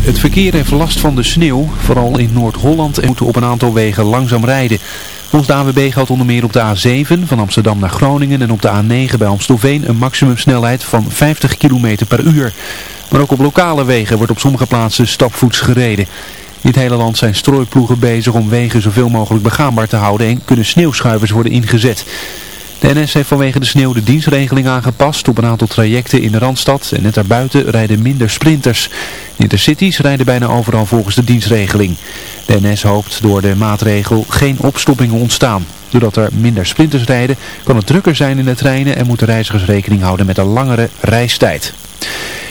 Het verkeer heeft last van de sneeuw. Vooral in Noord-Holland en moeten op een aantal wegen langzaam rijden. Volgens de AWB geldt onder meer op de A7 van Amsterdam naar Groningen en op de A9 bij Amstelveen een maximumsnelheid van 50 km per uur. Maar ook op lokale wegen wordt op sommige plaatsen stapvoets gereden. In het hele land zijn strooiploegen bezig om wegen zoveel mogelijk begaanbaar te houden en kunnen sneeuwschuivers worden ingezet. De NS heeft vanwege de sneeuw de dienstregeling aangepast. Op een aantal trajecten in de Randstad en net daarbuiten rijden minder sprinters. In de cities rijden bijna overal volgens de dienstregeling. De NS hoopt door de maatregel geen opstoppingen ontstaan. Doordat er minder sprinters rijden kan het drukker zijn in de treinen en moeten reizigers rekening houden met een langere reistijd.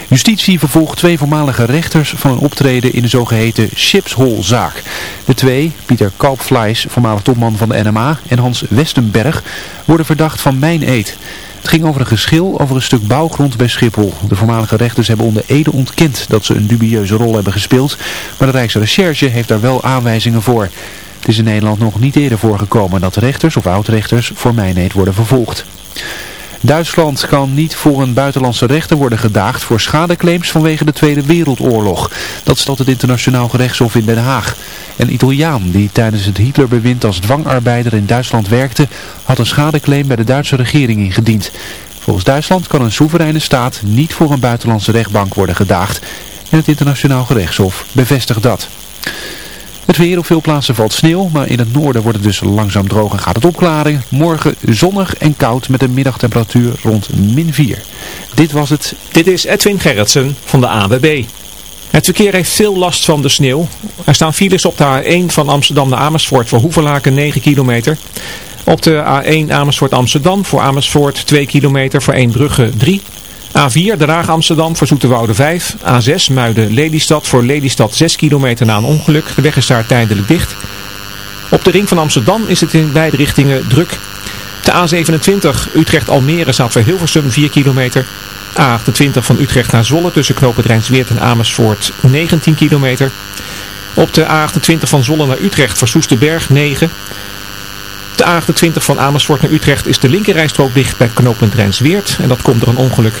Justitie vervolgt twee voormalige rechters van een optreden in de zogeheten Chipshol-zaak. De twee, Pieter Kalpfleis, voormalig topman van de NMA, en Hans Westenberg, worden verdacht van mijn-eet. Het ging over een geschil over een stuk bouwgrond bij Schiphol. De voormalige rechters hebben onder Ede ontkend dat ze een dubieuze rol hebben gespeeld, maar de Rijksrecherche heeft daar wel aanwijzingen voor. Het is in Nederland nog niet eerder voorgekomen dat rechters of oud-rechters voor mijn-eet worden vervolgd. Duitsland kan niet voor een buitenlandse rechter worden gedaagd voor schadeclaims vanwege de Tweede Wereldoorlog. Dat stelt het internationaal gerechtshof in Den Haag. Een Italiaan die tijdens het Hitlerbewind als dwangarbeider in Duitsland werkte, had een schadeclaim bij de Duitse regering ingediend. Volgens Duitsland kan een soevereine staat niet voor een buitenlandse rechtbank worden gedaagd. En het internationaal gerechtshof bevestigt dat. Het weer op veel plaatsen valt sneeuw, maar in het noorden wordt het dus langzaam droog en gaat het opklaren. Morgen zonnig en koud met een middagtemperatuur rond min 4. Dit was het. Dit is Edwin Gerritsen van de AWB. Het verkeer heeft veel last van de sneeuw. Er staan files op de A1 van Amsterdam naar Amersfoort voor Hoevelaken 9 kilometer. Op de A1 Amersfoort Amsterdam voor Amersfoort 2 kilometer voor 1 Brugge 3 A4 de Raag Amsterdam voor Zoeterwoude 5. A6 Muiden Lelystad voor Lelystad 6 kilometer na een ongeluk. De weg is daar tijdelijk dicht. Op de ring van Amsterdam is het in beide richtingen druk. De A27 Utrecht-Almere staat voor Hilversum 4 kilometer. A28 van Utrecht naar Zwolle tussen knopen Rijnsweert en Amersfoort 19 kilometer. Op de A28 van Zwolle naar Utrecht voor Soesterberg 9. De A28 van Amersfoort naar Utrecht is de linkerrijstrook dicht bij knooppunt Rijnsweert. En dat komt door een ongeluk.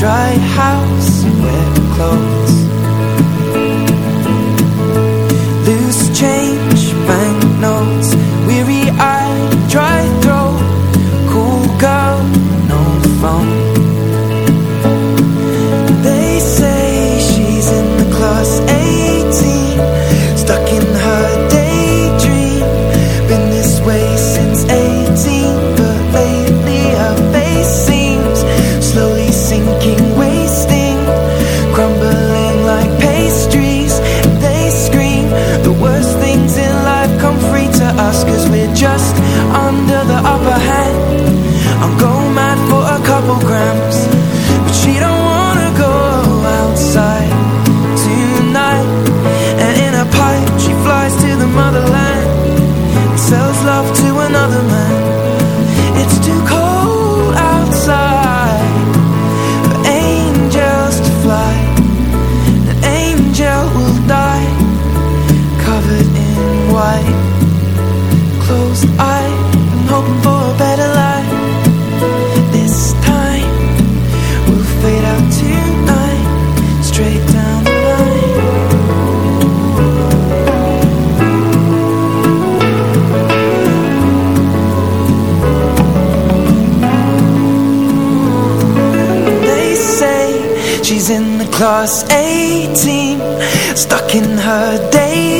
dry house and wet clothes. 18 Stuck in her day.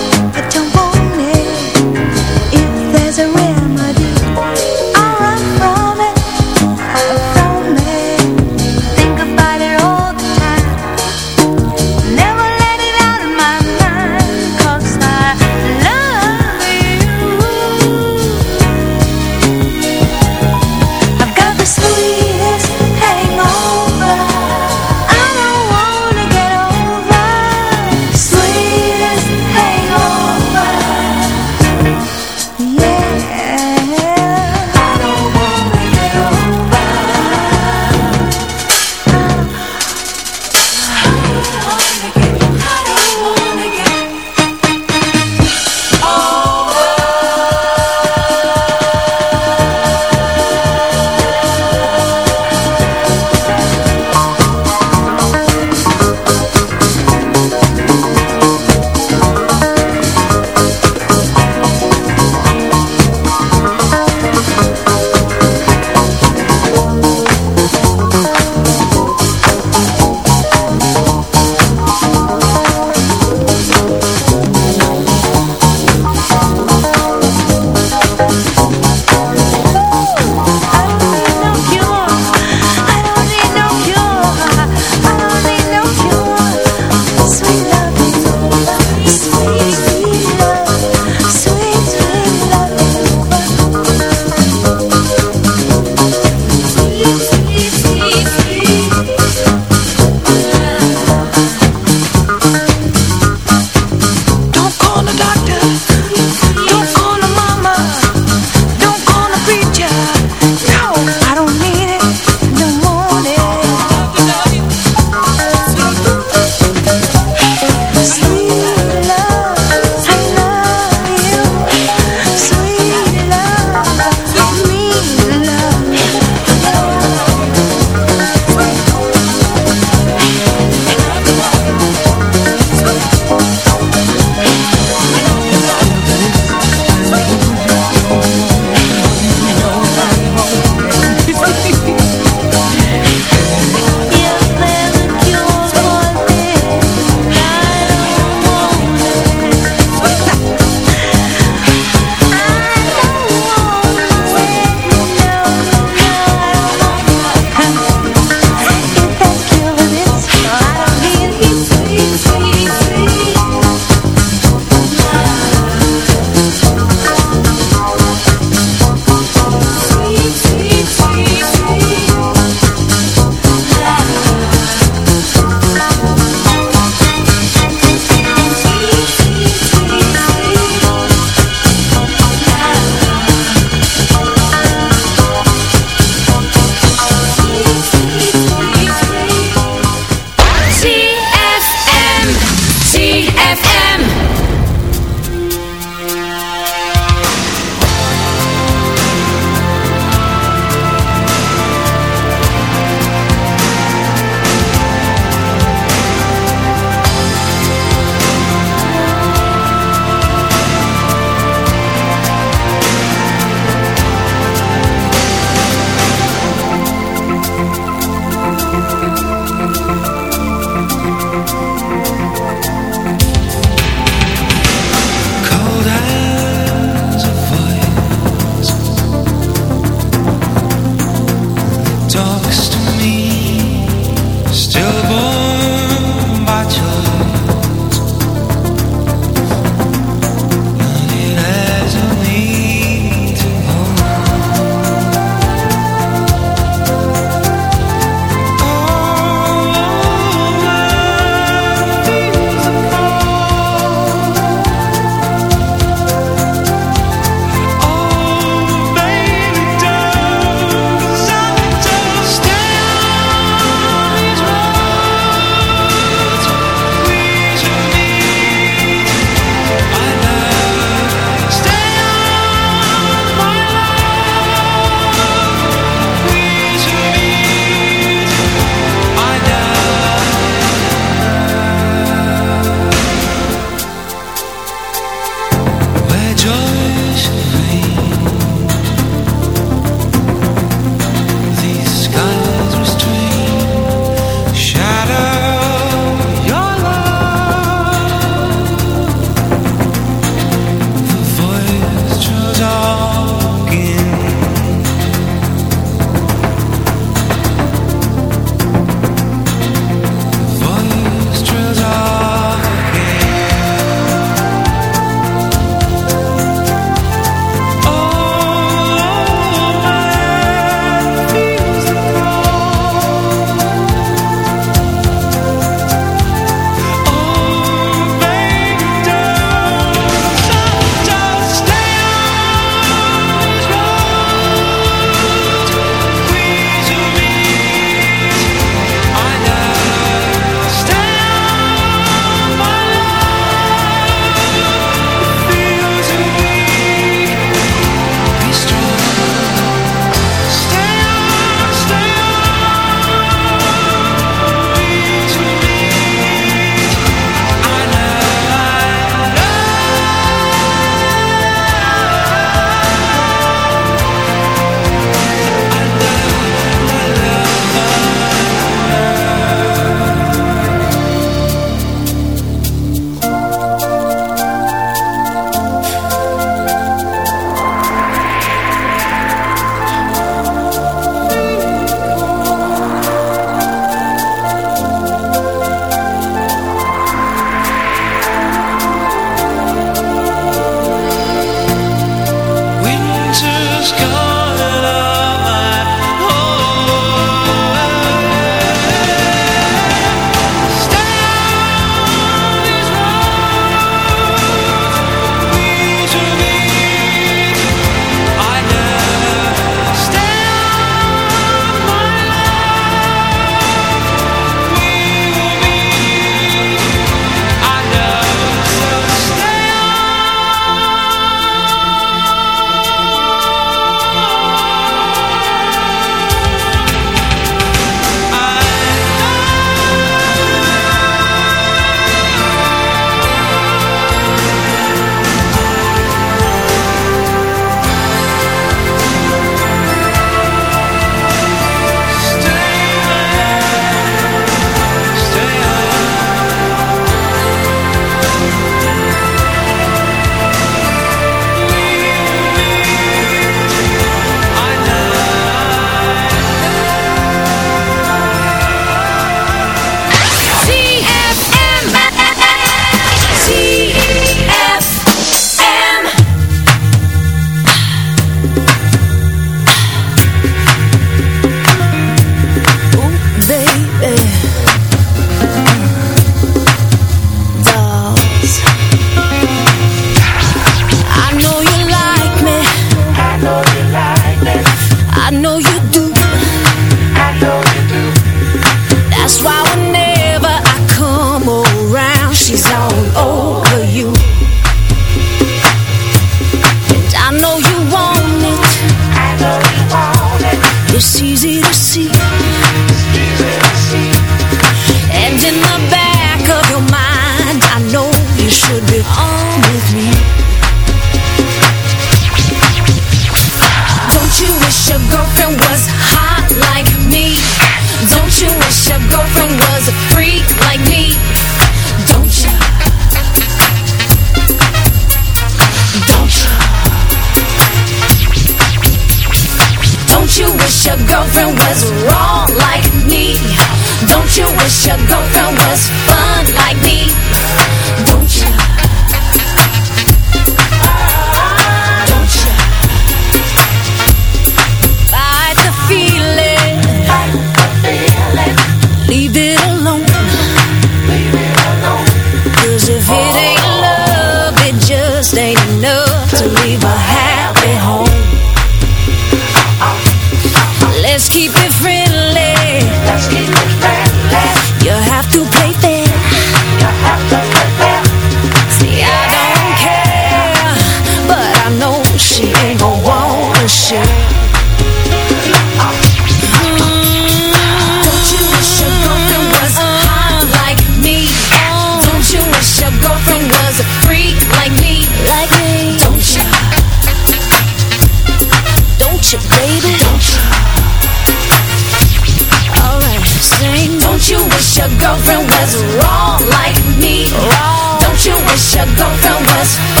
just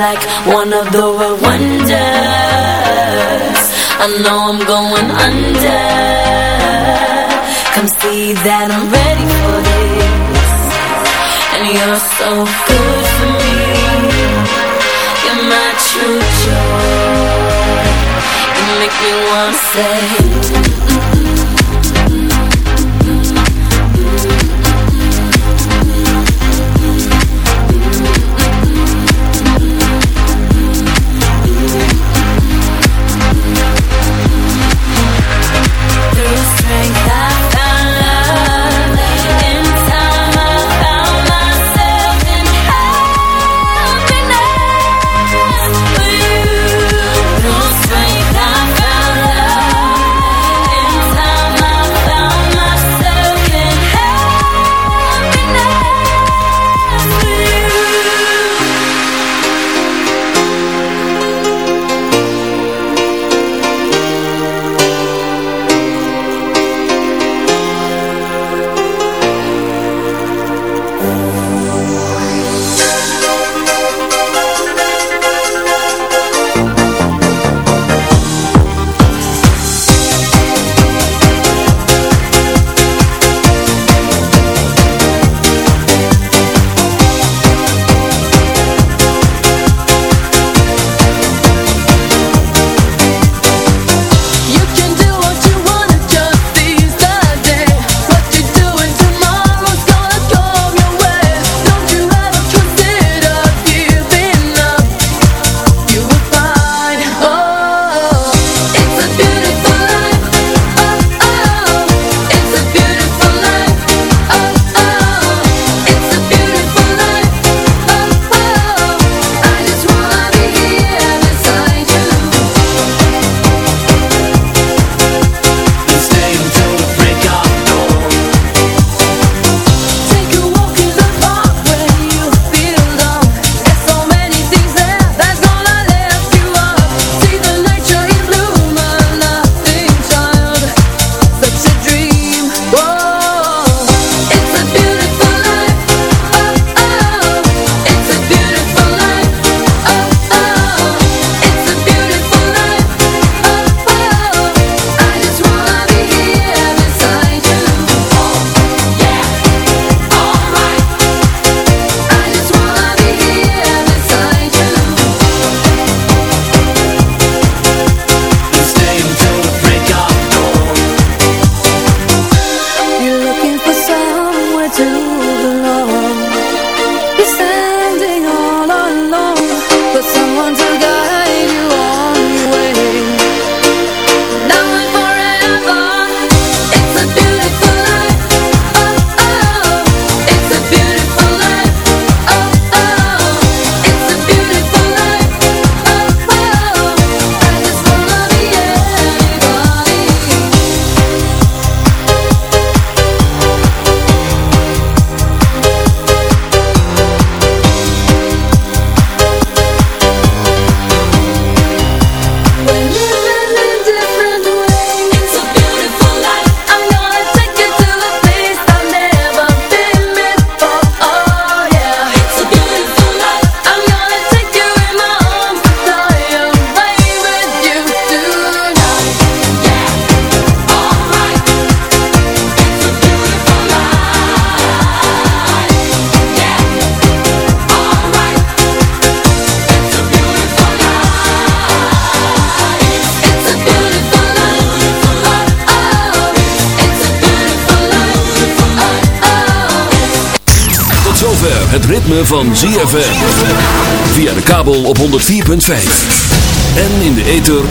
like one of the world wonders. I know I'm going under. Come see that I'm ready for this. And you're so good for me. You're my true joy. You make me wanna say